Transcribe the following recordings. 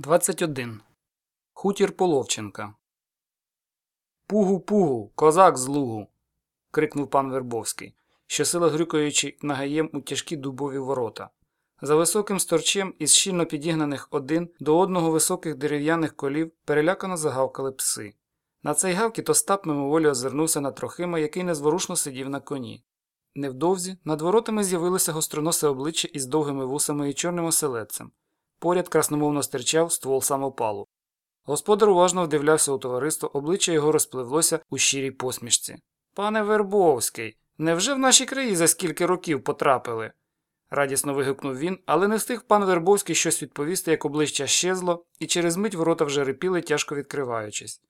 21. Хутір Половченка. Пугу, пугу, козак з лугу. крикнув пан Вербовський, щосила грюкаючи нагаєм у тяжкі дубові ворота. За високим сторчем із щільно підігнаних один до одного високих дерев'яних колів перелякано загавкали пси. На цей гавкіт Остап мимоволі озирнувся на Трохима, який незворушно сидів на коні. Невдовзі над воротами з'явилося гостроносе обличчя із довгими вусами і чорним оселедцем. Поряд красномовно стирчав ствол самопалу. Господар уважно вдивлявся у товариство, обличчя його розпливлося у щирій посмішці. Пане Вербовський, невже в наші краї за скільки років потрапили? радісно вигукнув він, але не встиг пан Вербовський щось відповісти, як обличчя щезло, і через мить ворота вже рипіли, тяжко відкриваючись.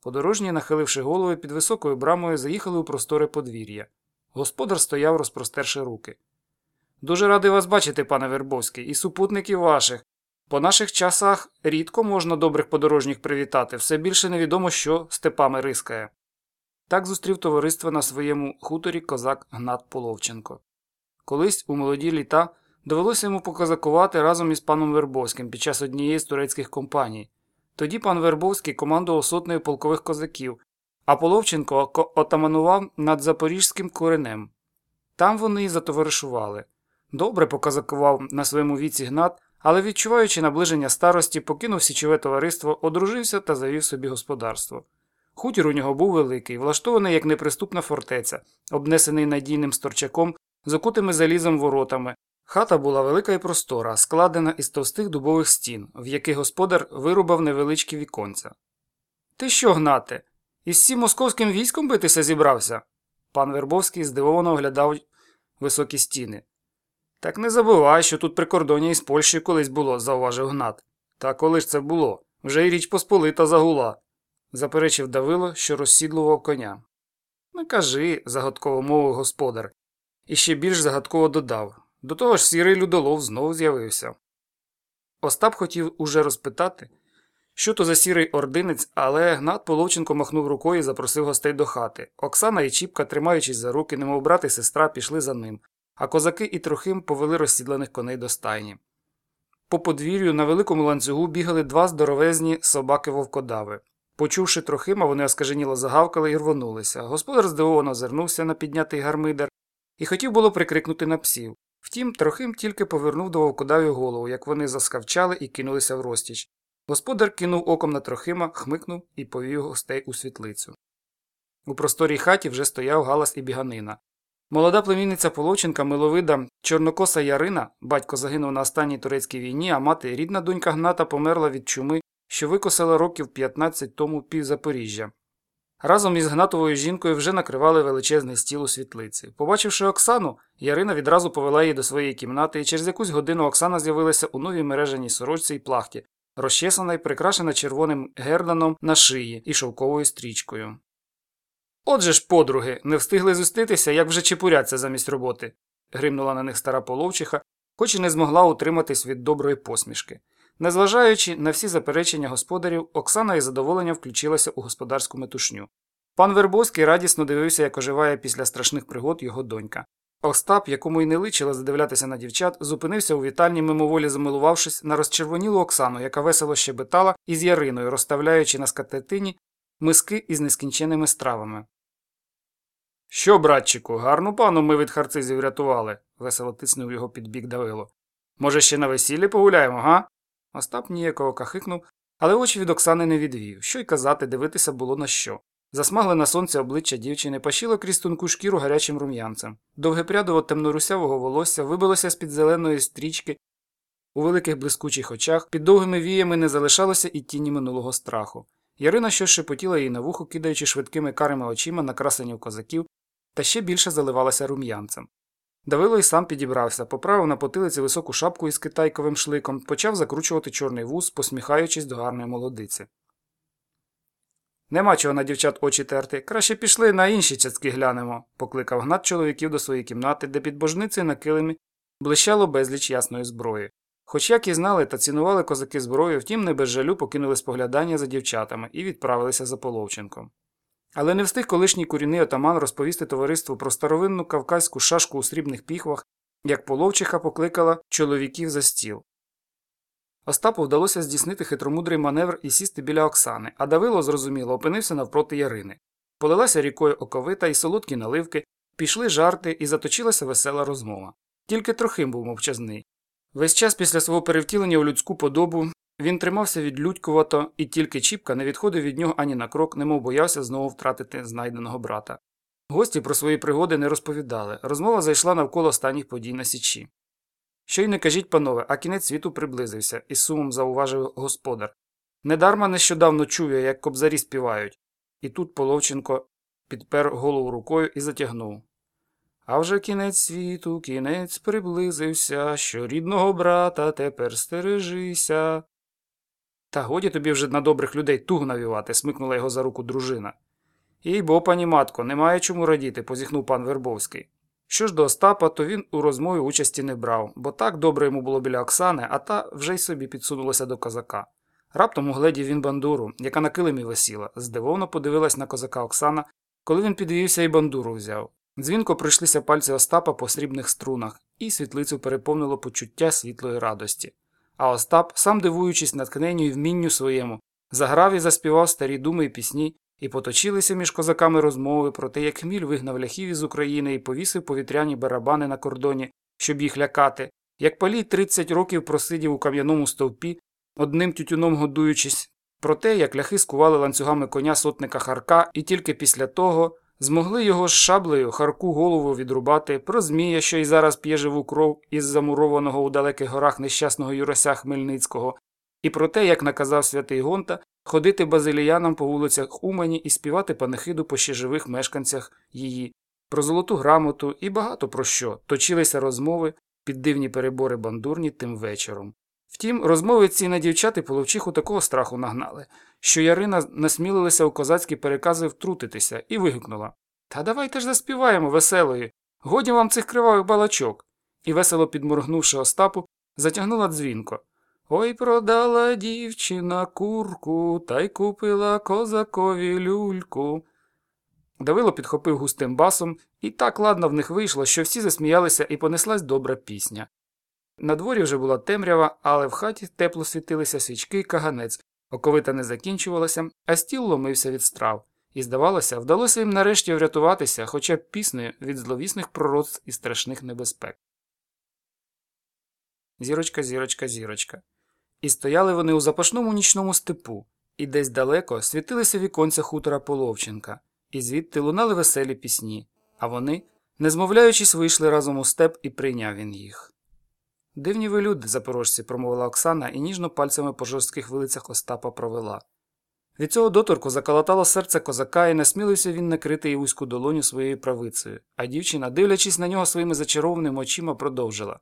Подорожні, нахиливши голови під високою брамою, заїхали у просторе подвір'я. Господар стояв, розпростерши руки. Дуже радий вас бачити, пане Вербовський, і супутників ваших. По наших часах рідко можна добрих подорожніх привітати, все більше невідомо, що степами рискає. Так зустрів товариство на своєму хуторі козак Гнат Половченко. Колись у молоді літа довелося йому показакувати разом із паном Вербовським під час однієї з турецьких компаній. Тоді пан Вербовський командував сотнею полкових козаків, а Половченко отаманував над Запорізьким коренем. Там вони й затоваришували. Добре показакував на своєму віці гнат, але, відчуваючи наближення старості, покинув січове товариство, одружився та завів собі господарство. Хутір у нього був великий, влаштований як неприступна фортеця, обнесений надійним сторчаком з окутими залізом воротами. Хата була велика і простора, складена із товстих дубових стін, в яких господар вирубав невеличкі віконця. Ти що, гнате? Із всім московським військом битися зібрався? Пан Вербовський здивовано оглядав високі стіни. Так не забувай, що тут прикордоння із Польщею колись було, зауважив Гнат. Та коли ж це було? Вже й річ Посполита загула, заперечив Давило, що розсідлував коня. Не кажи, загадково мовив господар, і ще більш загадково додав. До того ж сірий людолов знову з'явився. Остап хотів уже розпитати, що то за сірий ординець, але Гнат Половченко махнув рукою і запросив гостей до хати. Оксана і Чіпка, тримаючись за руки, немов брат і сестра, пішли за ним, а козаки і трохим повели розсідлених коней до стайні. По подвір'ю на великому ланцюгу бігали два здоровезні собаки вовкодави. Почувши трохима, вони оскаженіло загавкали і рвонулися. Господар здивовано озирнувся на піднятий гармидер і хотів було прикрикнути на псів. Втім, трохим тільки повернув до вовкодавів голову, як вони заскавчали і кинулися в розтіч. Господар кинув оком на трохима, хмикнув і повів гостей у світлицю. У просторій хаті вже стояв галас і біганина. Молода племінниця Половченка, миловида, чорнокоса Ярина, батько загинув на останній турецькій війні, а мати рідна донька Гната померла від чуми, що викосила років 15 тому пів Запоріжжя. Разом із Гнатовою жінкою вже накривали величезний стіл у світлиці. Побачивши Оксану, Ярина відразу повела її до своєї кімнати, і через якусь годину Оксана з'явилася у новій мережаній сорочці і плахті, розчесана і прикрашена червоним герданом на шиї і шовковою стрічкою. Отже ж, подруги, не встигли зустрітися, як вже чепуряться замість роботи, гримнула на них стара половчиха, хоч і не змогла утриматись від доброї посмішки. Незважаючи на всі заперечення господарів, Оксана із задоволенням включилася у господарську метушню. Пан Вербовський радісно дивився, як оживає після страшних пригод його донька. Остап, якому й не личило задивлятися на дівчат, зупинився у вітальні, мимоволі замилувавшись на розчервонілу Оксану, яка весело щебетала із Яриною, розставляючи на скатертині миски із нескінченими стравами. Що, братчику, гарну пану ми від харцизів врятували, весело тиснув його під бік Давило. Може, ще на весіллі погуляємо, га? Остап ніякого кахикнув, але очі від Оксани не відвів. Що й казати, дивитися було на що. Засмагле на сонце обличчя дівчини пашіло крізь тонку шкіру гарячим рум'янцем. Довге прядово темнорусявого волосся вибилося з під зеленої стрічки. У великих блискучих очах під довгими віями не залишалося і тіні минулого страху. Ярина щось шепотіла їй на вухо, кидаючи швидкими карими очима на красенів козаків, та ще більше заливалася рум'янцем. Давило й сам підібрався, поправив на потилиці високу шапку із китайковим шликом, почав закручувати чорний вуз, посміхаючись до гарної молодиці. Нема чого на дівчат очі терти. Краще пішли на інші цяцьки глянемо, покликав гнат чоловіків до своєї кімнати, де під божницею на килимі блищало безліч ясної зброї. Хоч як і знали та цінували козаки зброю, втім не без жалю покинули споглядання за дівчатами і відправилися за Половченком. Але не встиг колишній курінний отаман розповісти товариству про старовинну кавказьку шашку у срібних піхвах, як половчиха покликала чоловіків за стіл. Остапу вдалося здійснити хитромудрий маневр і сісти біля Оксани, а Давило, зрозуміло, опинився навпроти Ярини. Полилася рікою оковита і солодкі наливки, пішли жарти і заточилася весела розмова. Тільки Трохим був мовчазний. Весь час після свого перевтілення у людську подобу він тримався відлюдькувато, і тільки Чіпка не відходив від нього ані на крок, немов боявся знову втратити знайденого брата. Гості про свої пригоди не розповідали. Розмова зайшла навколо останніх подій на Січі. Що й не кажіть, панове, а кінець світу приблизився, із сумом зауважив господар. Недарма нещодавно чув як кобзарі співають. І тут Половченко підпер голову рукою і затягнув. А вже кінець світу, кінець приблизився, що рідного брата тепер стережися. Та годі тобі вже на добрих людей туг навівати, смикнула його за руку дружина. Їй бо, пані матко, немає чому радіти, позіхнув пан Вербовський. Що ж до Остапа, то він у розмові участі не брав, бо так добре йому було біля Оксани, а та вже й собі підсунулася до козака. Раптом угледів він бандуру, яка на килимі висіла, здивовано подивилась на козака Оксана, коли він підвівся і бандуру взяв. Дзвінко прийшлися пальці Остапа по срібних струнах, і світлицю переповнило почуття світлої радості. А Остап, сам дивуючись наткненню і вмінню своєму, заграв і заспівав старі думи і пісні, і поточилися між козаками розмови про те, як Хміль вигнав ляхів із України і повісив повітряні барабани на кордоні, щоб їх лякати, як палій 30 років просидів у кам'яному стовпі, одним тютюном годуючись, про те, як ляхи скували ланцюгами коня сотника Харка, і тільки після того змогли його з шаблею Харку голову відрубати, про Змія, що й зараз п'є живу кров із замурованого у далеких горах нещасного Юрося Хмельницького, і про те, як наказав святий Гонта ходити базиліянам по вулицях Умані і співати панихиду по ще живих мешканцях її, про золоту грамоту і багато про що. Точилися розмови під дивні перебори бандурні тим вечором. Втім, розмови ці на дівчати половчиху такого страху нагнали, що Ярина насмілилася у козацькі перекази втрутитися і вигукнула Та давайте ж заспіваємо веселої, годі вам цих кривавих балачок. І, весело підморгнувши Остапу, затягнула дзвінко. Ой продала дівчина курку та й купила козакові люльку. Давило підхопив густим басом, і так ладно в них вийшло, що всі засміялися і понеслась добра пісня. На дворі вже була темрява, але в хаті тепло світилися свічки і каганець, оковита не закінчувалася, а стіл ломився від страв, і, здавалося, вдалося їм нарешті врятуватися хоча б піснею від зловісних пророцтв і страшних небезпек. Зірочка, зірочка, зірочка. І стояли вони у запашному нічному степу, і десь далеко світилися віконця хутора Половченка, і звідти лунали веселі пісні, а вони, не змовляючись, вийшли разом у степ і прийняв він їх. Дивні ви люди, запорожці, промовила Оксана і ніжно пальцями по жорстких вилицях Остапа провела. Від цього доторку заколотало серце козака, і насмілився він накрити її вузьку долоню своєю правицею, а дівчина, дивлячись на нього своїми зачарованими очима, продовжила.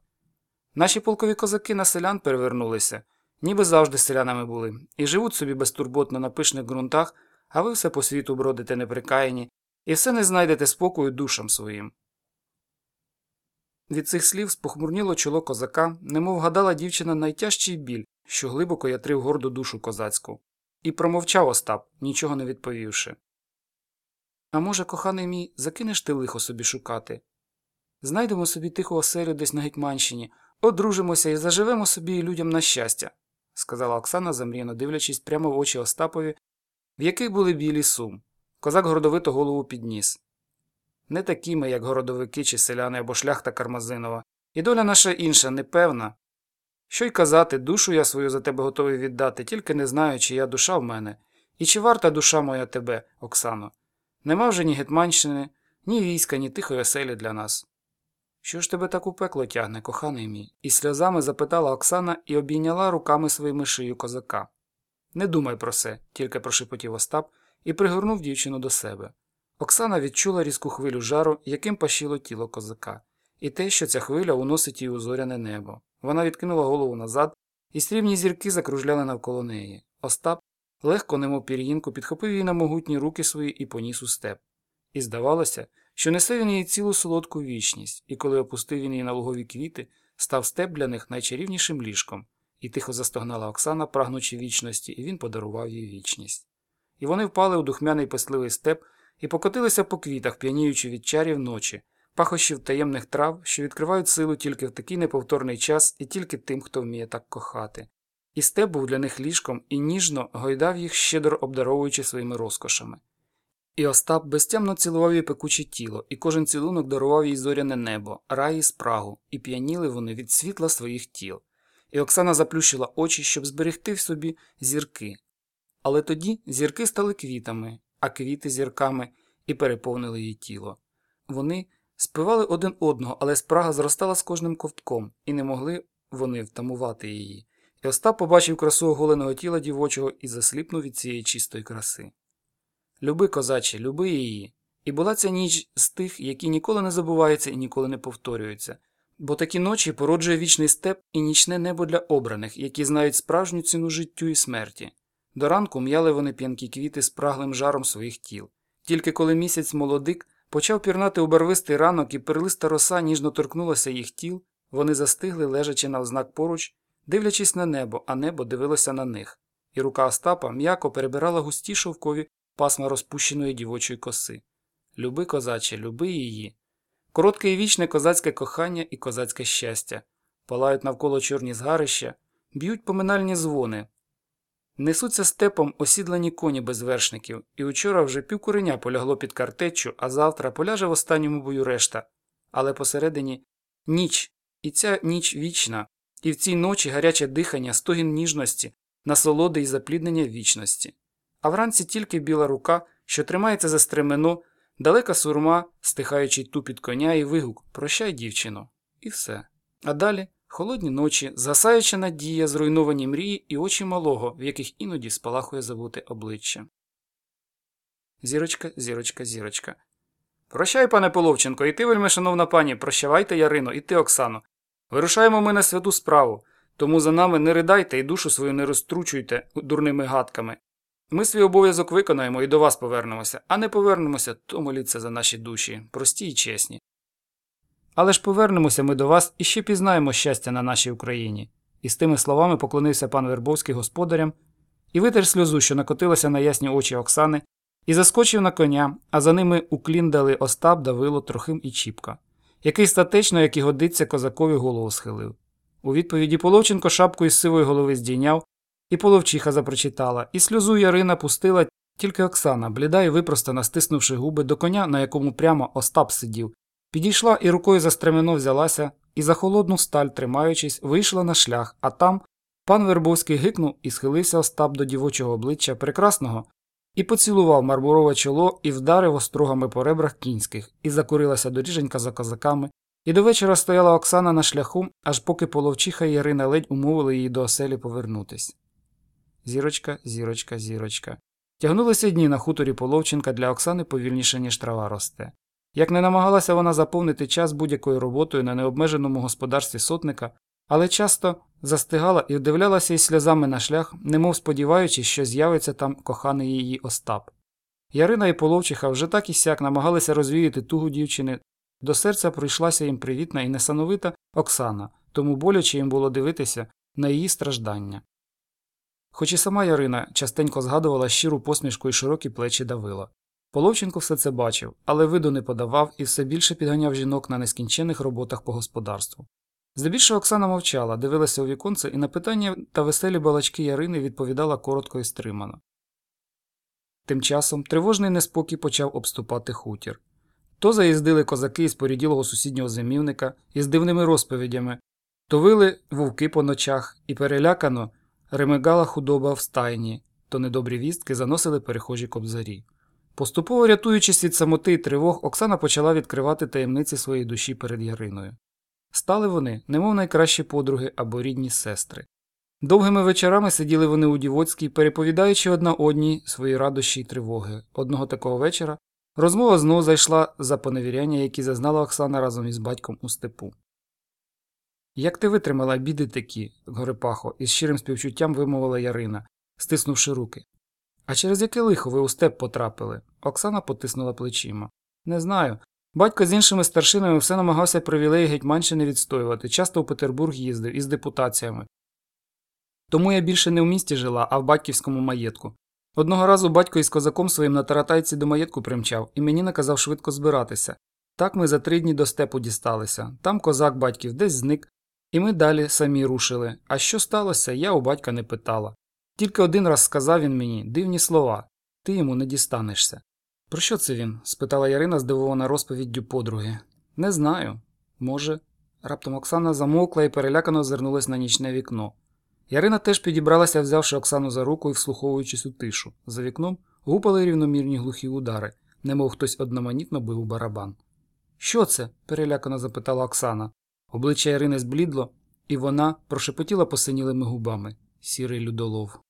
Наші полкові козаки на селян перевернулися, ніби завжди селянами були, і живуть собі безтурботно на пишних ґрунтах, а ви все по світу бродите неприкаяні, і все не знайдете спокою душам своїм. Від цих слів спохмурніло чоло козака, немов гадала дівчина найтяжчий біль, що глибоко ятрив горду душу козацьку. І промовчав Остап, нічого не відповівши. А може, коханий мій, закинеш ти лихо собі шукати? Знайдемо собі тиху оселю десь на Гетьманщині, одружимося і заживемо собі людям на щастя, сказала Оксана, замріяно дивлячись прямо в очі Остапові, в яких були білі сум. Козак гордовито голову підніс не такі ми, як городовики чи селяни або шляхта Кармазинова, і доля наша інша, непевна. Що й казати, душу я свою за тебе готовий віддати, тільки не знаю, чи я душа в мене, і чи варта душа моя тебе, Оксано. Нема вже ні Гетманщини, ні війська, ні тихої оселі для нас. Що ж тебе так у пекло тягне, коханий мій? І сльозами запитала Оксана і обійняла руками своїми шию козака. Не думай про це, тільки прошепотів Остап і пригорнув дівчину до себе. Оксана відчула різку хвилю жару, яким пашіло тіло козака, і те, що ця хвиля уносить її у зоряне небо. Вона відкинула голову назад, і срібні зірки закружляли навколо неї. Остап, легко, немов пір'їнку, підхопив її на могутні руки свої і поніс у степ. І здавалося, що несе він їй цілу солодку вічність, і коли опустив він її на лугові квіти, став степ для них найчарівнішим ліжком, і тихо застогнала Оксана, прагнучи вічності, і він подарував їй вічність. І вони впали у духмяний песливий степ і покотилися по квітах, п'яніючи від чарів ночі, пахощів таємних трав, що відкривають силу тільки в такий неповторний час і тільки тим, хто вміє так кохати. і степ був для них ліжком і ніжно гойдав їх, щедро обдаровуючи своїми розкошами. І Остап безтямно цілував її пекуче тіло, і кожен цілунок дарував їй зоряне небо, рай і спрагу, і п'яніли вони від світла своїх тіл. І Оксана заплющила очі, щоб зберегти в собі зірки. Але тоді зірки стали квітами, а квіти зірками і переповнили її тіло. Вони спивали один одного, але спрага зростала з кожним ковтком, і не могли вони втамувати її. І Остап побачив красу оголеного тіла дівочого і засліпнув від цієї чистої краси. Люби, козаче, люби її. І була ця ніч з тих, які ніколи не забуваються і ніколи не повторюються, бо такі ночі породжує вічний степ і нічне небо для обраних, які знають справжню ціну життю і смерті. До ранку м'яли вони п'янкі квіти з праглим жаром своїх тіл. Тільки коли місяць молодик почав пірнати у барвистий ранок і перлиста роса ніжно торкнулася їх тіл, вони застигли, лежачи на ознак поруч, дивлячись на небо, а небо дивилося на них, і рука Остапа м'яко перебирала густі шовкові пасма розпущеної дівочої коси. Люби, козаче, люби її. Коротке і вічне козацьке кохання і козацьке щастя, палають навколо чорні згарища, б'ють поминальні дзвони. Несуться степом осідлені коні без вершників, і учора вже півкуреня полягло під картечу, а завтра поляже в останньому бою решта. Але посередині ніч, і ця ніч вічна, і в цій ночі гаряче дихання, стогін ніжності, насолоди і запліднення вічності. А вранці тільки біла рука, що тримається за стремено, далека сурма, стихаючий тупіт коня і вигук Прощай, дівчино, і все. А далі холодні ночі, згасаюча надія, зруйновані мрії і очі малого, в яких іноді спалахує забуте обличчя. Зірочка, зірочка, зірочка. Прощай, пане Половченко, і ти, вельми, шановна пані, прощавайте, Ярино, і ти, Оксано. Вирушаємо ми на святу справу, тому за нами не ридайте і душу свою не розтручуйте дурними гадками. Ми свій обов'язок виконаємо і до вас повернемося, а не повернемося, то моліться за наші душі, прості й чесні. Але ж повернемося ми до вас і ще пізнаємо щастя на нашій Україні. І з тими словами поклонився пан Вербовський господарям і витер сльозу, що накотилася на ясні очі Оксани, і заскочив на коня, а за ними уклін дали Остап, Давило, Трохим і Чіпка, який статечно, як і годиться, козакові голову схилив. У відповіді Половченко шапку із сивої голови здійняв, і половчиха запрочитала, і сльозу Ярина пустила тільки Оксана, бліда і випростана, стиснувши губи до коня, на якому прямо Остап сидів, підійшла і рукою за стремено взялася, і за холодну сталь, тримаючись, вийшла на шлях, а там пан Вербовський гикнув і схилився Остап до дівочого обличчя прекрасного, і поцілував мармурове чоло і вдарив острогами по ребрах кінських, і закурилася доріженька за козаками, і до вечора стояла Оксана на шляху, аж поки половчиха і Ярина ледь умовили її до оселі повернутись. Зірочка, зірочка, зірочка. Тягнулися дні на хуторі Половченка для Оксани повільніше, ніж трава росте. Як не намагалася вона заповнити час будь-якою роботою на необмеженому господарстві сотника, але часто застигала і вдивлялася із сльозами на шлях, немов сподіваючись, що з'явиться там коханий її Остап. Ярина і Половчиха вже так і сяк намагалися розвіяти тугу дівчини. До серця прийшлася їм привітна і несановита Оксана, тому боляче їм було дивитися на її страждання. Хоч і сама Ярина частенько згадувала щиру посмішку і широкі плечі давила. Половченко все це бачив, але виду не подавав і все більше підганяв жінок на нескінчених роботах по господарству. Здебільшого Оксана мовчала, дивилася у віконце і на питання та веселі балачки Ярини відповідала коротко і стримано. Тим часом тривожний неспокій почав обступати хутір. То заїздили козаки із поріділого сусіднього зимівника із дивними розповідями, то вили вовки по ночах і перелякано ремигала худоба в стайні, то недобрі вістки заносили перехожі кобзарі. Поступово рятуючись від самоти й тривог, Оксана почала відкривати таємниці своєї душі перед Яриною. Стали вони, немов найкращі подруги або рідні сестри. Довгими вечорами сиділи вони у Дівоцькій, переповідаючи одна одній свої радощі й тривоги. Одного такого вечора розмова знову зайшла за поневіряння, які зазнала Оксана разом із батьком у степу. Як ти витримала біди такі, Горепахо, із щирим співчуттям вимовила Ярина, стиснувши руки. А через яке лихо ви у степ потрапили? Оксана потиснула плечима. Не знаю. Батько з іншими старшинами все намагався привілеї Гетьманщини відстоювати, часто у Петербург їздив із депутаціями. Тому я більше не в місті жила, а в батьківському маєтку. Одного разу батько із козаком своїм на таратайці до маєтку примчав і мені наказав швидко збиратися. Так ми за три дні до степу дісталися. Там козак батьків десь зник, І ми далі самі рушили. А що сталося, я у батька не питала. Тільки один раз сказав він мені дивні слова ти йому не дістанешся. Про що це він? спитала Ярина, здивована розповіддю подруги. Не знаю. Може. Раптом Оксана замовкла і перелякано озирнулась на нічне вікно. Ярина теж підібралася, взявши Оксану за руку і вслуховуючись у тишу. За вікном гупали рівномірні глухі удари, немов хтось одноманітно бив у барабан. Що це? перелякано запитала Оксана. Обличчя Ярини зблідло, і вона прошепотіла посинілими губами сірий людолов.